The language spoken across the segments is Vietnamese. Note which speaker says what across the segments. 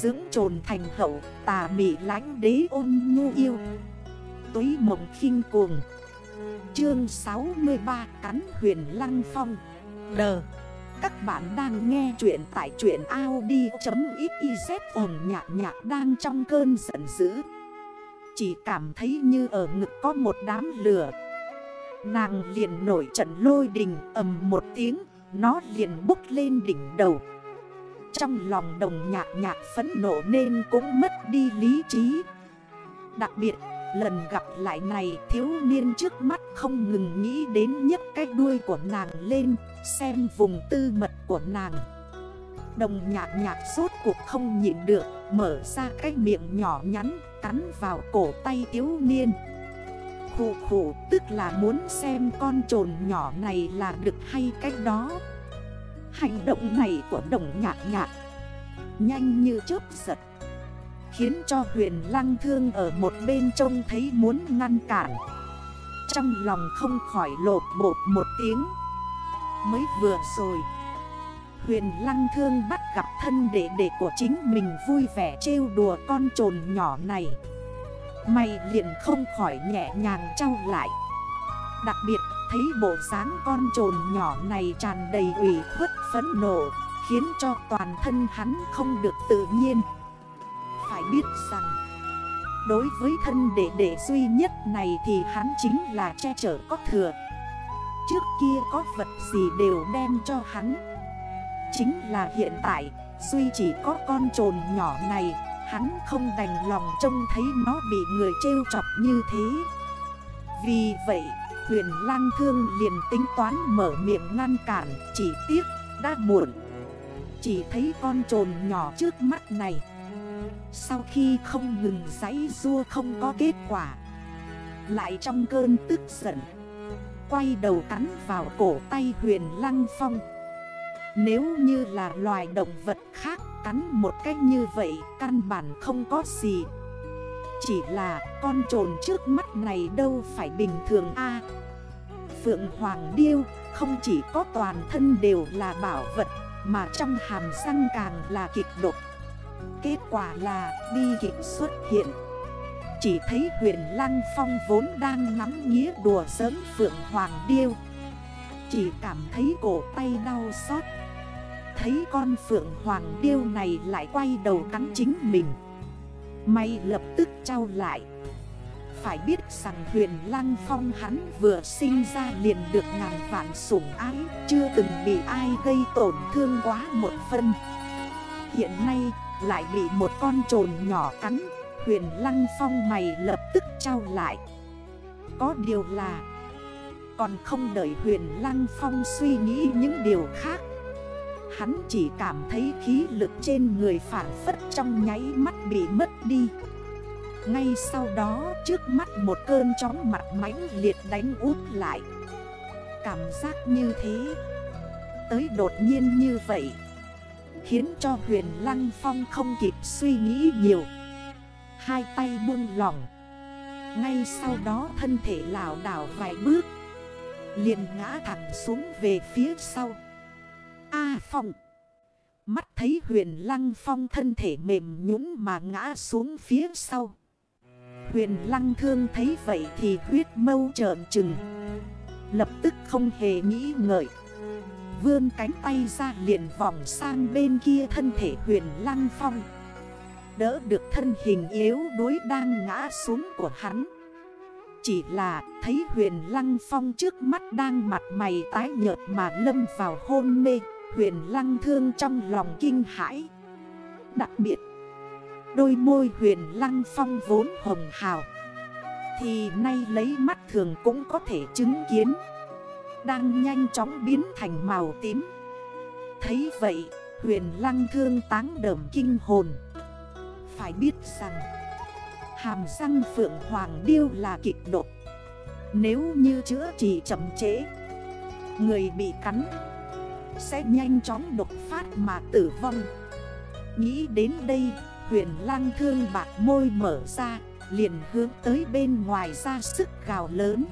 Speaker 1: Dưỡng trồn thành hậu, tà mị lánh đế ôn nhu yêu. Túy mộng khinh cuồng. Chương 63 Cắn huyền lăng phong. Đờ Các bạn đang nghe chuyện tại chuyện Audi.xyz ồn nhạc nhạc đang trong cơn giận dữ. Chỉ cảm thấy như ở ngực có một đám lửa. Nàng liền nổi trận lôi đình ầm một tiếng, Nó liền bốc lên đỉnh đầu. Trong lòng đồng nhạc nhạc phấn nộ nên cũng mất đi lý trí. Đặc biệt, lần gặp lại này, thiếu niên trước mắt không ngừng nghĩ đến nhấc cái đuôi của nàng lên, Xem vùng tư mật của nàng. Đồng nhạc nhạc suốt cuộc không nhịn được, Mở ra cái miệng nhỏ nhắn, cắn vào cổ tay thiếu niên. Khủ khủ tức là muốn xem con trồn nhỏ này là được hay cách đó. Hành động này của đồng nhạc nhạc. Nhanh như chớp giật. Khiến cho huyền lăng thương ở một bên trông thấy muốn ngăn cản. Trong lòng không khỏi lột bột một tiếng. Mới vừa rồi, Huyền lăng thương bắt gặp thân đệ đệ của chính mình vui vẻ trêu đùa con trồn nhỏ này. Mày liền không khỏi nhẹ nhàng trao lại. Đặc biệt thấy bộ dáng con trồn nhỏ này tràn đầy ủy khuất phấn nộ, Khiến cho toàn thân hắn không được tự nhiên. Phải biết rằng, Đối với thân đệ đệ duy nhất này thì hắn chính là che chở có thừa. Trước kia có vật gì đều đem cho hắn. Chính là hiện tại, Duy chỉ có con trồn nhỏ này, Hắn không đành lòng trông thấy nó bị người trêu chọc như thế. Vì vậy huyền lang thương liền tính toán mở miệng ngăn cản, Chỉ tiếc, đã muộn. Chỉ thấy con trồn nhỏ trước mắt này. Sau khi không ngừng giấy rua không có kết quả, Lại trong cơn tức giận, Quay đầu cắn vào cổ tay huyền lăng phong. Nếu như là loài động vật khác cắn một cách như vậy, căn bản không có gì. Chỉ là con trồn trước mắt này đâu phải bình thường a. Phượng Hoàng Điêu, không chỉ có toàn thân đều là bảo vật, Mà trong hàm răng càng là kịch độc. Kết quả là bi kịch xuất hiện. Chỉ thấy huyền Lăng Phong vốn đang ngắm nghĩa đùa sớm Phượng Hoàng Điêu. Chỉ cảm thấy cổ tay đau xót. Thấy con phượng hoàng điêu này lại quay đầu cắn chính mình mày lập tức trao lại. Phải biết rằng huyền lăng phong hắn vừa sinh ra liền được ngàn vạn sủng ái, Chưa từng bị ai gây tổn thương quá một phân. Hiện nay lại bị một con trồn nhỏ cắn, Huyền lăng phong mày lập tức trao lại. Có điều là, Còn không đợi huyền lăng phong suy nghĩ những điều khác Hắn chỉ cảm thấy khí lực trên người phản phất trong nháy mắt bị mất đi. Ngay sau đó, trước mắt một cơn chóng mặt mãnh liệt đánh út lại. Cảm giác như thế, Tới đột nhiên như vậy, Khiến cho huyền lăng phong không kịp suy nghĩ nhiều. Hai tay buông lỏng. Ngay sau đó thân thể lào đảo vài bước, liền ngã thẳng xuống về phía sau. A Phong. Mắt thấy huyền lăng phong thân thể mềm nhũng mà ngã xuống phía sau. Huyền lăng thương thấy vậy thì huyết mâu trợn trừng. Lập tức không hề nghĩ ngợi. Vươn cánh tay ra liền vòng sang bên kia thân thể huyền lăng phong. Đỡ được thân hình yếu đuối đang ngã xuống của hắn. Chỉ là thấy huyền lăng phong trước mắt đang mặt mày tái nhợt mà lâm vào hôn mê. Huyền lăng thương trong lòng kinh hãi. Đặc biệt, Đôi môi huyền lăng phong vốn hồng hào. Thì nay lấy mắt thường cũng có thể chứng kiến. Đang nhanh chóng biến thành màu tím. Thấy vậy, huyền lăng thương táng đờm kinh hồn. Phải biết rằng, Hàm răng phượng hoàng điêu là kịch độc. Nếu như chữa trị chậm chế Người bị cắn sẽ nhanh chóng đột phát mà tử vong. Nghĩ đến đây, huyền lang thương bạc môi mở ra, Liền hướng tới bên ngoài ra sức gào lớn.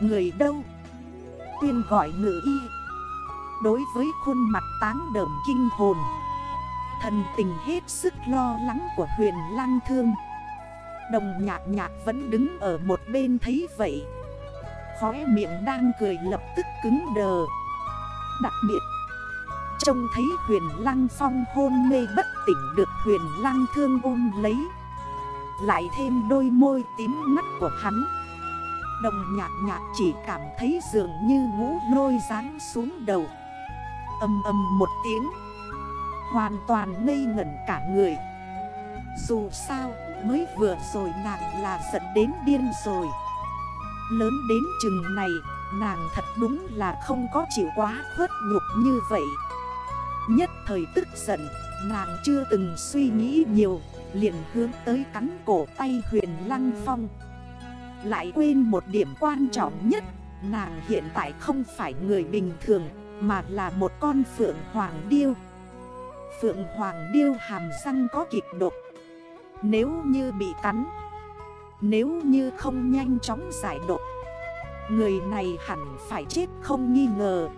Speaker 1: Người đâu? Tuyên gọi ngự y. Đối với khuôn mặt táng đờm kinh hồn, Thần tình hết sức lo lắng của huyền Lang thương. Đồng nhạc nhạc vẫn đứng ở một bên thấy vậy. Khóe miệng đang cười lập tức cứng đờ. Đặc biệt. Trông thấy huyền lăng phong hôn mê bất tỉnh được huyền lăng thương ôm lấy. Lại thêm đôi môi tím mắt của hắn. Đồng nhạc nhạc chỉ cảm thấy dường như ngũ lôi ráng xuống đầu. Âm âm một tiếng. Hoàn toàn ngây ngẩn cả người. Dù sao, mới vừa rồi nàng là giận đến điên rồi. Lớn đến chừng này Nàng thật đúng là không có chịu quá khuất nhục như vậy. Nhất thời tức giận, Nàng chưa từng suy nghĩ nhiều, liền hướng tới cắn cổ tay huyền lăng phong. Lại quên một điểm quan trọng nhất, Nàng hiện tại không phải người bình thường, Mà là một con phượng hoàng điêu. Phượng hoàng điêu hàm răng có kịch độc. Nếu như bị cắn, Nếu như không nhanh chóng giải độc Người này hẳn phải chết không nghi ngờ.